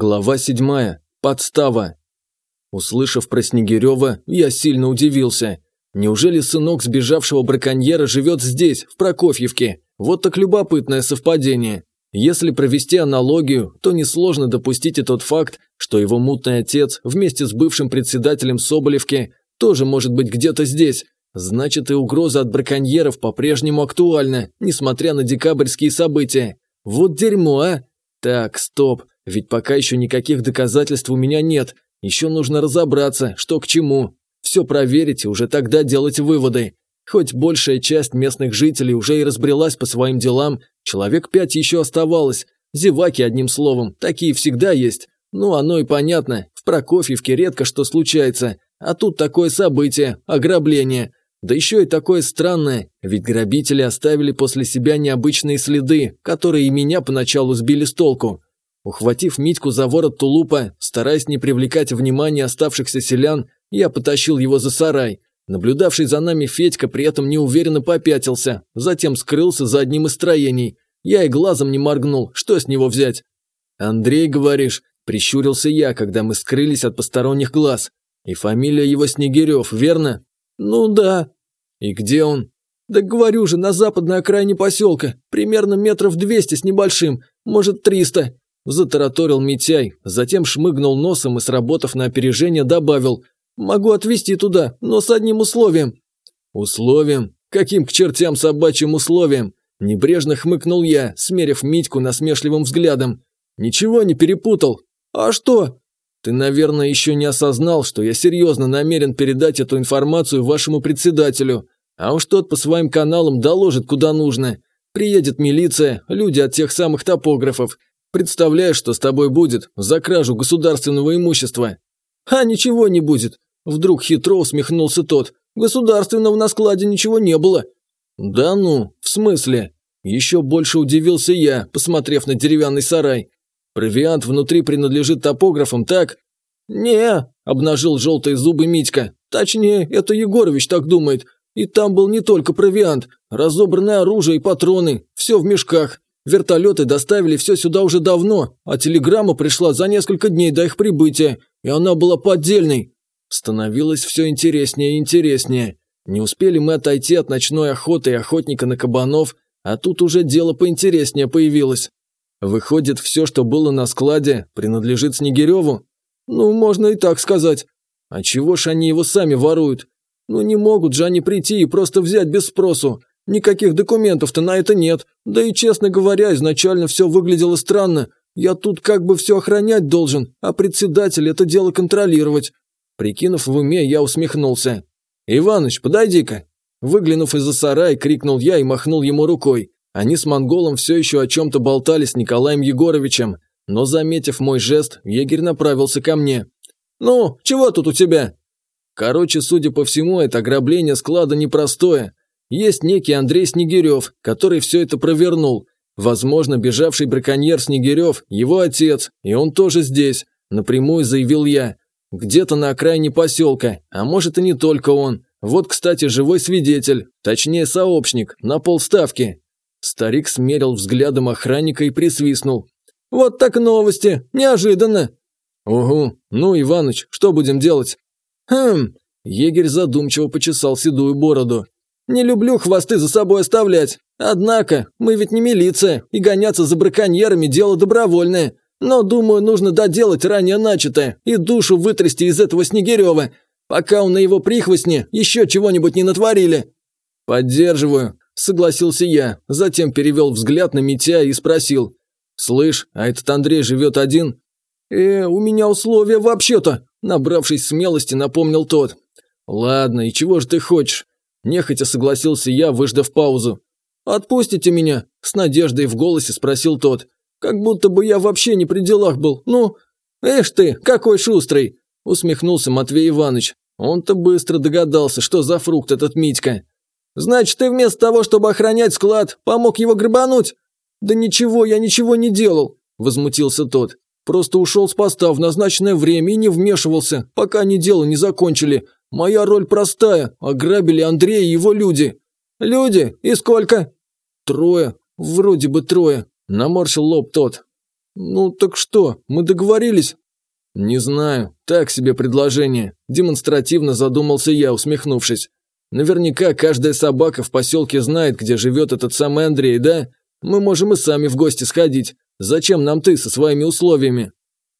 Глава седьмая. Подстава. Услышав про Снегирева, я сильно удивился. Неужели сынок сбежавшего браконьера живет здесь, в Прокофьевке? Вот так любопытное совпадение. Если провести аналогию, то несложно допустить и тот факт, что его мутный отец вместе с бывшим председателем Соболевки тоже может быть где-то здесь. Значит, и угроза от браконьеров по-прежнему актуальна, несмотря на декабрьские события. Вот дерьмо, а! Так, стоп, ведь пока еще никаких доказательств у меня нет. Еще нужно разобраться, что к чему. Все проверить и уже тогда делать выводы. Хоть большая часть местных жителей уже и разбрелась по своим делам, человек пять еще оставалось. Зеваки, одним словом, такие всегда есть. Ну, оно и понятно, в Прокофьевке редко что случается. А тут такое событие, ограбление. Да еще и такое странное, ведь грабители оставили после себя необычные следы, которые и меня поначалу сбили с толку. Ухватив Митьку за ворот тулупа, стараясь не привлекать внимания оставшихся селян, я потащил его за сарай. Наблюдавший за нами Федька при этом неуверенно попятился, затем скрылся за одним из строений. Я и глазом не моргнул, что с него взять? «Андрей, говоришь?» – прищурился я, когда мы скрылись от посторонних глаз. «И фамилия его Снегирев, верно?» «Ну да». «И где он?» «Да говорю же, на западной окраине поселка, примерно метров двести с небольшим, может триста». Затараторил Митяй, затем шмыгнул носом и, сработав на опережение, добавил «Могу отвезти туда, но с одним условием». «Условием? Каким к чертям собачьим условием?» Небрежно хмыкнул я, смерив Митьку насмешливым взглядом. «Ничего не перепутал». «А что?» Ты, наверное, еще не осознал, что я серьезно намерен передать эту информацию вашему председателю. А уж тот по своим каналам доложит куда нужно. Приедет милиция, люди от тех самых топографов. Представляешь, что с тобой будет за кражу государственного имущества? А ничего не будет. Вдруг хитро усмехнулся тот. Государственного на складе ничего не было. Да ну, в смысле? Еще больше удивился я, посмотрев на деревянный сарай. Провиант внутри принадлежит топографам, так? Не, обнажил желтые зубы Митька. Точнее, это Егорович так думает. И там был не только провиант, разобранное оружие и патроны, все в мешках. Вертолеты доставили все сюда уже давно, а телеграмма пришла за несколько дней до их прибытия, и она была поддельной. Становилось все интереснее и интереснее. Не успели мы отойти от ночной охоты и охотника на кабанов, а тут уже дело поинтереснее появилось. Выходит, все, что было на складе, принадлежит Снегиреву? Ну, можно и так сказать. А чего ж они его сами воруют? Ну, не могут же они прийти и просто взять без спросу. Никаких документов-то на это нет. Да и, честно говоря, изначально все выглядело странно. Я тут как бы все охранять должен, а председатель это дело контролировать. Прикинув в уме, я усмехнулся. «Иваныч, подойди-ка!» Выглянув из-за сарая, крикнул я и махнул ему рукой. Они с монголом все еще о чем-то болтали с Николаем Егоровичем, но, заметив мой жест, егерь направился ко мне. «Ну, чего тут у тебя?» Короче, судя по всему, это ограбление склада непростое. Есть некий Андрей Снегирев, который все это провернул. Возможно, бежавший браконьер Снегирев – его отец, и он тоже здесь, напрямую заявил я. Где-то на окраине поселка, а может и не только он. Вот, кстати, живой свидетель, точнее сообщник, на полставки. Старик смерил взглядом охранника и присвистнул. «Вот так новости! Неожиданно!» «Угу. Ну, Иваныч, что будем делать?» «Хм...» Егерь задумчиво почесал седую бороду. «Не люблю хвосты за собой оставлять. Однако, мы ведь не милиция, и гоняться за браконьерами – дело добровольное. Но, думаю, нужно доделать ранее начатое и душу вытрясти из этого Снегирева, пока он на его прихвостне еще чего-нибудь не натворили». «Поддерживаю», Согласился я, затем перевел взгляд на Митя и спросил. «Слышь, а этот Андрей живет один?» «Э, у меня условия вообще-то», набравшись смелости, напомнил тот. «Ладно, и чего же ты хочешь?» Нехотя согласился я, выждав паузу. «Отпустите меня?» – с надеждой в голосе спросил тот. «Как будто бы я вообще не при делах был. Ну, эш ты, какой шустрый!» – усмехнулся Матвей Иванович. Он-то быстро догадался, что за фрукт этот Митька. Значит, ты вместо того, чтобы охранять склад, помог его грабануть? Да ничего, я ничего не делал, возмутился тот. Просто ушел с поста в назначенное время и не вмешивался, пока они дело не закончили. Моя роль простая, ограбили Андрея и его люди. Люди? И сколько? Трое. Вроде бы трое. Наморщил лоб тот. «Ну так что, мы договорились?» «Не знаю. Так себе предложение», – демонстративно задумался я, усмехнувшись. «Наверняка каждая собака в поселке знает, где живет этот самый Андрей, да? Мы можем и сами в гости сходить. Зачем нам ты со своими условиями?»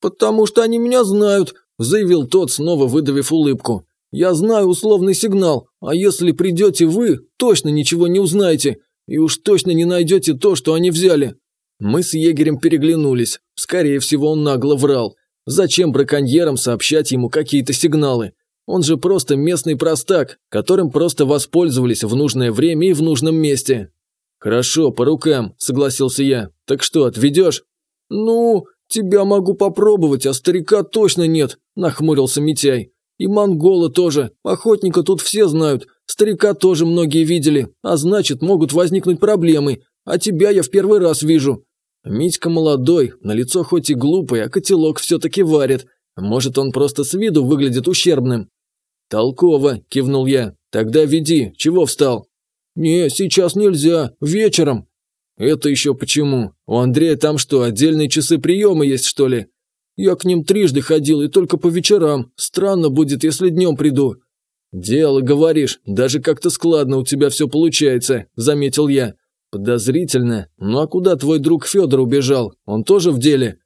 «Потому что они меня знают», – заявил тот, снова выдавив улыбку. «Я знаю условный сигнал, а если придете вы, точно ничего не узнаете, и уж точно не найдете то, что они взяли». Мы с егерем переглянулись. Скорее всего, он нагло врал. Зачем браконьерам сообщать ему какие-то сигналы? Он же просто местный простак, которым просто воспользовались в нужное время и в нужном месте. «Хорошо, по рукам», – согласился я. «Так что, отведешь?» «Ну, тебя могу попробовать, а старика точно нет», – нахмурился Митяй. «И монгола тоже. Охотника тут все знают. Старика тоже многие видели, а значит, могут возникнуть проблемы. А тебя я в первый раз вижу. Митька молодой, на лицо хоть и глупый, а котелок все-таки варит. Может, он просто с виду выглядит ущербным. «Толково», – кивнул я. «Тогда веди, чего встал?» «Не, сейчас нельзя, вечером». «Это еще почему? У Андрея там что, отдельные часы приема есть, что ли?» «Я к ним трижды ходил и только по вечерам. Странно будет, если днем приду». «Дело, говоришь, даже как-то складно у тебя все получается», – заметил я. Подозрительно. Ну а куда твой друг Федор убежал? Он тоже в деле?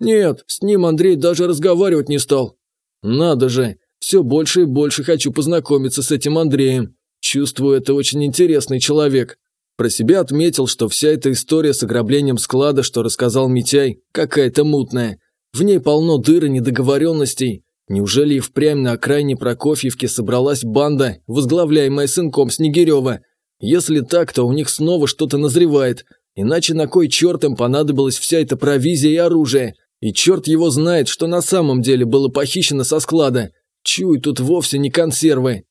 Нет, с ним Андрей даже разговаривать не стал. Надо же, все больше и больше хочу познакомиться с этим Андреем. Чувствую, это очень интересный человек. Про себя отметил, что вся эта история с ограблением склада, что рассказал Митяй, какая-то мутная. В ней полно дыр и недоговоренностей. Неужели и впрямь на окраине Прокофьевки собралась банда, возглавляемая сынком Снегирева, если так, то у них снова что-то назревает, иначе на кой черт им понадобилась вся эта провизия и оружие? И черт его знает, что на самом деле было похищено со склада. Чуй, тут вовсе не консервы.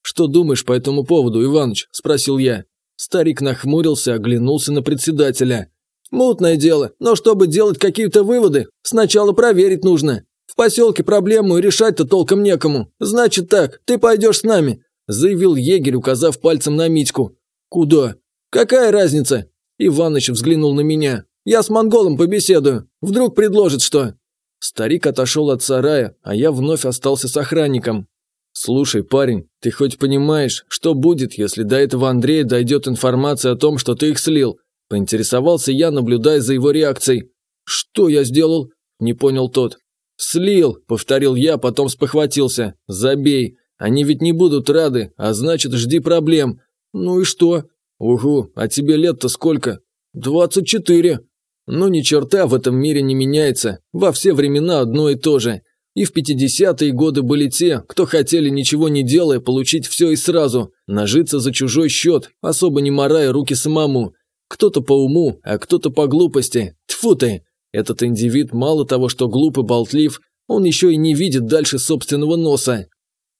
«Что думаешь по этому поводу, Иваныч?» – спросил я. Старик нахмурился, оглянулся на председателя. «Мутное дело, но чтобы делать какие-то выводы, сначала проверить нужно. В поселке проблему решать-то толком некому. Значит так, ты пойдешь с нами заявил егерь, указав пальцем на Митьку. «Куда?» «Какая разница?» Иваныч взглянул на меня. «Я с монголом побеседую. Вдруг предложит что?» Старик отошел от сарая, а я вновь остался с охранником. «Слушай, парень, ты хоть понимаешь, что будет, если до этого Андрея дойдет информация о том, что ты их слил?» Поинтересовался я, наблюдая за его реакцией. «Что я сделал?» – не понял тот. «Слил», – повторил я, потом спохватился. «Забей. Они ведь не будут рады, а значит, жди проблем. Ну и что? Угу, а тебе лет-то сколько? Двадцать четыре. Ну ни черта в этом мире не меняется. Во все времена одно и то же. И в 50-е годы были те, кто хотели, ничего не делая, получить все и сразу, нажиться за чужой счет, особо не морая руки самому. Кто-то по уму, а кто-то по глупости. Тьфу ты! Этот индивид мало того, что глуп и болтлив, он еще и не видит дальше собственного носа.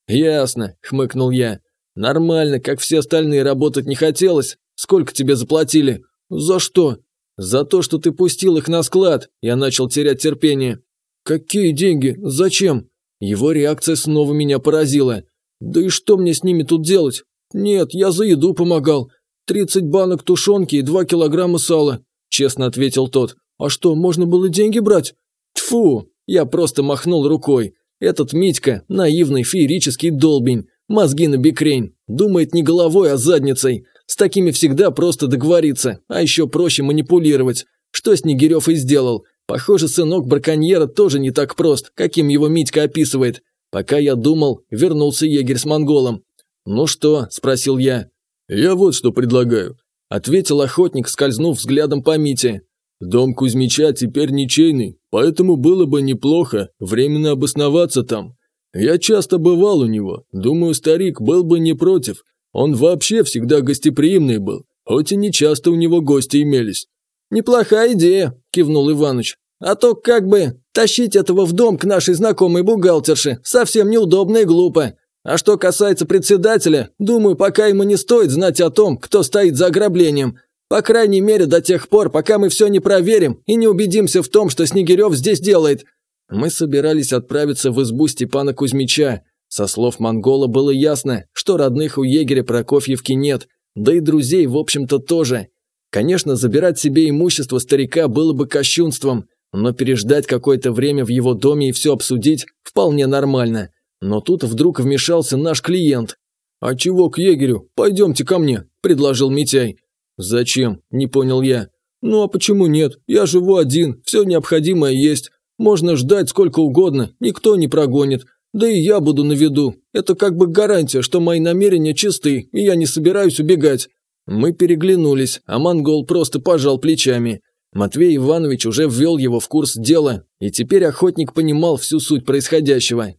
«Ясно», – хмыкнул я. «Нормально, как все остальные, работать не хотелось. Сколько тебе заплатили?» «За что?» «За то, что ты пустил их на склад», – я начал терять терпение. «Какие деньги? Зачем?» Его реакция снова меня поразила. «Да и что мне с ними тут делать?» «Нет, я за еду помогал. Тридцать банок тушенки и два килограмма сала», – честно ответил тот. «А что, можно было деньги брать?» Тфу, я просто махнул рукой. Этот Митька – наивный феерический долбень, мозги на бекрень, думает не головой, а задницей. С такими всегда просто договориться, а еще проще манипулировать. Что Снегирев и сделал. Похоже, сынок браконьера тоже не так прост, каким его Митька описывает. Пока я думал, вернулся егерь с монголом. «Ну что?» – спросил я. «Я вот что предлагаю», – ответил охотник, скользнув взглядом по Мите. Дом Кузьмича теперь ничейный, поэтому было бы неплохо временно обосноваться там. Я часто бывал у него, думаю, старик был бы не против. Он вообще всегда гостеприимный был, хоть и не часто у него гости имелись. «Неплохая идея», – кивнул Иваныч. «А то как бы тащить этого в дом к нашей знакомой бухгалтерше совсем неудобно и глупо. А что касается председателя, думаю, пока ему не стоит знать о том, кто стоит за ограблением. По крайней мере, до тех пор, пока мы все не проверим и не убедимся в том, что Снегирев здесь делает. Мы собирались отправиться в избу Степана Кузьмича. Со слов монгола было ясно, что родных у егеря Прокофьевки нет, да и друзей, в общем-то, тоже. Конечно, забирать себе имущество старика было бы кощунством, но переждать какое-то время в его доме и все обсудить вполне нормально. Но тут вдруг вмешался наш клиент. «А чего к егерю? Пойдемте ко мне», – предложил Митяй. «Зачем?» – не понял я. «Ну а почему нет? Я живу один, все необходимое есть. Можно ждать сколько угодно, никто не прогонит. Да и я буду на виду. Это как бы гарантия, что мои намерения чисты, и я не собираюсь убегать». Мы переглянулись, а монгол просто пожал плечами. Матвей Иванович уже ввел его в курс дела, и теперь охотник понимал всю суть происходящего.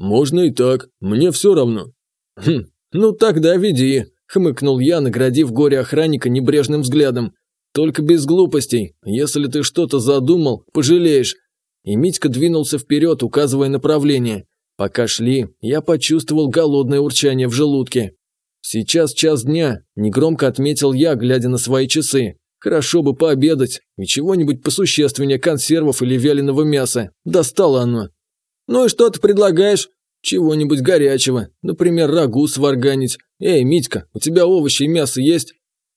«Можно и так, мне все равно». «Хм, ну тогда веди», – хмыкнул я, наградив горе охранника небрежным взглядом. Только без глупостей. Если ты что-то задумал, пожалеешь. И Митька двинулся вперед, указывая направление. Пока шли, я почувствовал голодное урчание в желудке. Сейчас час дня, негромко отметил я, глядя на свои часы. Хорошо бы пообедать, и чего-нибудь посущественнее консервов или вяленого мяса. Достало оно. Ну и что ты предлагаешь? Чего-нибудь горячего, например, рагу сварганить. Эй, Митька, у тебя овощи и мясо есть?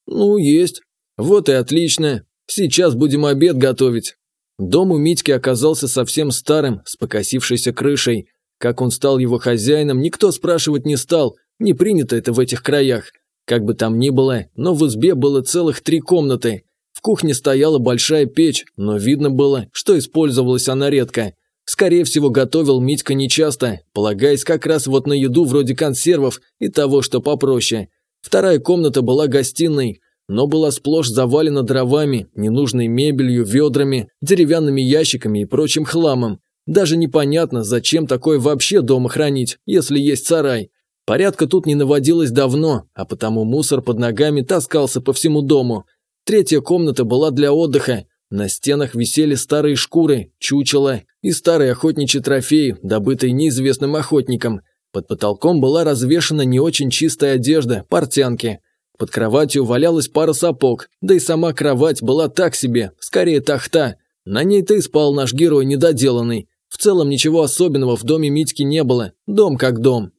Ну, есть. Вот и отлично. Сейчас будем обед готовить. Дом у Митьки оказался совсем старым, с покосившейся крышей. Как он стал его хозяином, никто спрашивать не стал, не принято это в этих краях. Как бы там ни было, но в избе было целых три комнаты. В кухне стояла большая печь, но видно было, что использовалась она редко. Скорее всего, готовил Митька нечасто, полагаясь как раз вот на еду вроде консервов и того, что попроще. Вторая комната была гостиной, но была сплошь завалена дровами, ненужной мебелью, ведрами, деревянными ящиками и прочим хламом. Даже непонятно, зачем такое вообще дома хранить, если есть сарай. Порядка тут не наводилось давно, а потому мусор под ногами таскался по всему дому. Третья комната была для отдыха. На стенах висели старые шкуры, чучела и старые охотничьи трофеи, добытые неизвестным охотником. Под потолком была развешана не очень чистая одежда, портянки – под кроватью валялась пара сапог, да и сама кровать была так себе, скорее тахта. На ней-то и спал наш герой недоделанный. В целом ничего особенного в доме Митьки не было, дом как дом.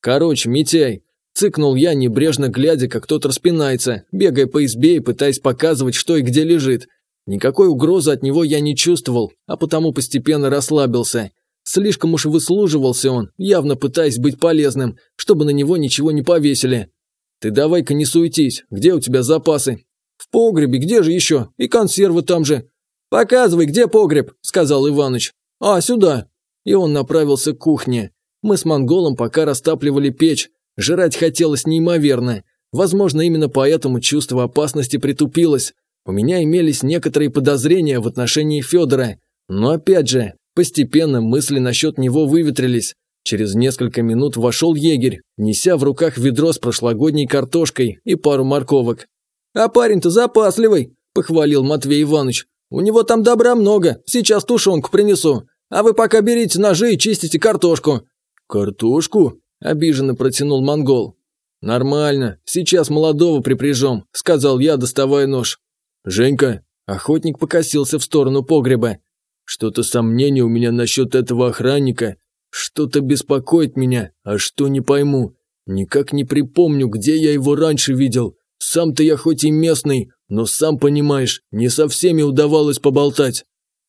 Короче, Митяй, цыкнул я, небрежно глядя, как тот распинается, бегая по избе и пытаясь показывать, что и где лежит. Никакой угрозы от него я не чувствовал, а потому постепенно расслабился. Слишком уж выслуживался он, явно пытаясь быть полезным, чтобы на него ничего не повесили. «Ты давай-ка не суетись, где у тебя запасы?» «В погребе, где же еще? И консервы там же». «Показывай, где погреб», – сказал Иваныч. «А, сюда». И он направился к кухне. Мы с монголом пока растапливали печь. Жрать хотелось неимоверно. Возможно, именно поэтому чувство опасности притупилось. У меня имелись некоторые подозрения в отношении Федора. Но опять же, постепенно мысли насчет него выветрились. Через несколько минут вошел егерь, неся в руках ведро с прошлогодней картошкой и пару морковок. «А парень-то запасливый», – похвалил Матвей Иванович. «У него там добра много, сейчас тушенку принесу. А вы пока берите ножи и чистите картошку». «Картошку?» – обиженно протянул монгол. «Нормально, сейчас молодого припряжем», – сказал я, доставая нож. «Женька», – охотник покосился в сторону погреба. «Что-то сомнение у меня насчет этого охранника. Что-то беспокоит меня, а что не пойму. Никак не припомню, где я его раньше видел. Сам-то я хоть и местный, но сам понимаешь, не со всеми удавалось поболтать.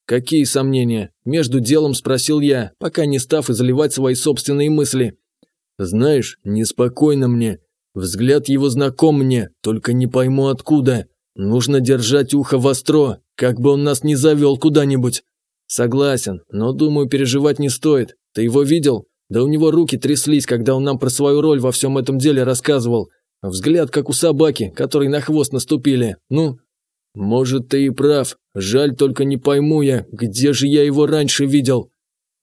Какие сомнения? Между делом спросил я, пока не став изливать свои собственные мысли. Знаешь, неспокойно мне. Взгляд его знаком мне, только не пойму откуда. Нужно держать ухо востро, как бы он нас не завел куда-нибудь. Согласен, но думаю, переживать не стоит. Ты его видел? Да у него руки тряслись, когда он нам про свою роль во всем этом деле рассказывал. Взгляд, как у собаки, которой на хвост наступили. Ну, может, ты и прав. Жаль, только не пойму я, где же я его раньше видел.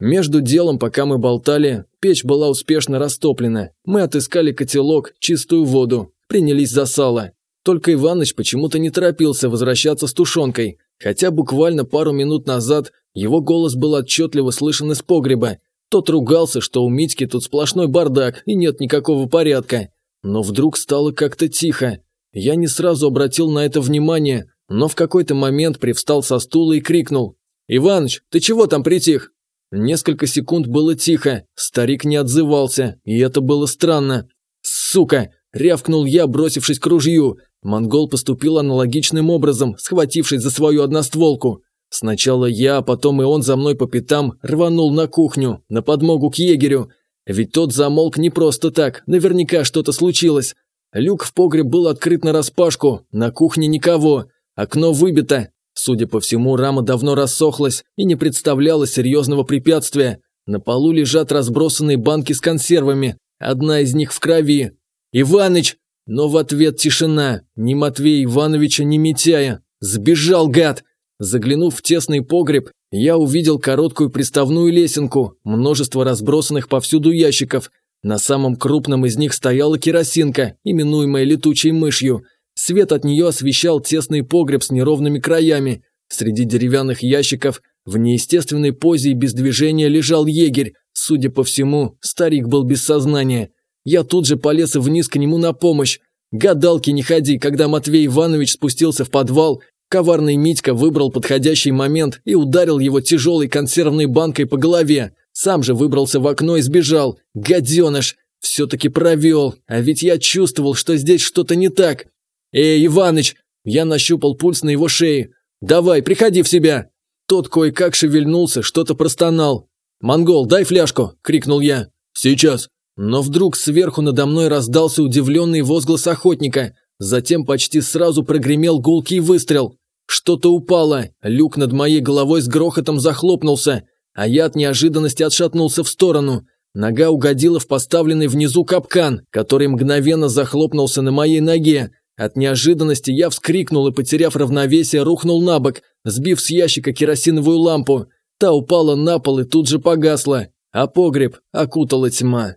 Между делом, пока мы болтали, печь была успешно растоплена. Мы отыскали котелок, чистую воду, принялись за сало. Только Иваныч почему-то не торопился возвращаться с тушенкой, хотя буквально пару минут назад его голос был отчетливо слышен из погреба, тот ругался, что у Митьки тут сплошной бардак и нет никакого порядка. Но вдруг стало как-то тихо. Я не сразу обратил на это внимание, но в какой-то момент привстал со стула и крикнул. «Иваныч, ты чего там притих?» Несколько секунд было тихо, старик не отзывался, и это было странно. «Сука!» – рявкнул я, бросившись к ружью. Монгол поступил аналогичным образом, схватившись за свою одностволку. Сначала я, а потом и он за мной по пятам рванул на кухню, на подмогу к егерю. Ведь тот замолк не просто так, наверняка что-то случилось. Люк в погреб был открыт нараспашку, на кухне никого, окно выбито. Судя по всему, рама давно рассохлась и не представляла серьезного препятствия. На полу лежат разбросанные банки с консервами, одна из них в крови. «Иваныч!» Но в ответ тишина, ни Матвея Ивановича, ни Митяя. Сбежал гад! Заглянув в тесный погреб, я увидел короткую приставную лесенку, множество разбросанных повсюду ящиков. На самом крупном из них стояла керосинка, именуемая летучей мышью. Свет от нее освещал тесный погреб с неровными краями. Среди деревянных ящиков в неестественной позе и без движения лежал егерь. Судя по всему, старик был без сознания. Я тут же полез вниз к нему на помощь. Гадалки не ходи, когда Матвей Иванович спустился в подвал Коварный Митька выбрал подходящий момент и ударил его тяжелой консервной банкой по голове. Сам же выбрался в окно и сбежал. Гаденыш! Все-таки провел. А ведь я чувствовал, что здесь что-то не так. «Эй, Иваныч!» Я нащупал пульс на его шее. «Давай, приходи в себя!» Тот кое-как шевельнулся, что-то простонал. «Монгол, дай фляжку!» – крикнул я. «Сейчас!» Но вдруг сверху надо мной раздался удивленный возглас охотника – Затем почти сразу прогремел гулкий выстрел. Что-то упало, люк над моей головой с грохотом захлопнулся, а я от неожиданности отшатнулся в сторону. Нога угодила в поставленный внизу капкан, который мгновенно захлопнулся на моей ноге. От неожиданности я вскрикнул и, потеряв равновесие, рухнул на бок, сбив с ящика керосиновую лампу. Та упала на пол и тут же погасла, а погреб окутала тьма.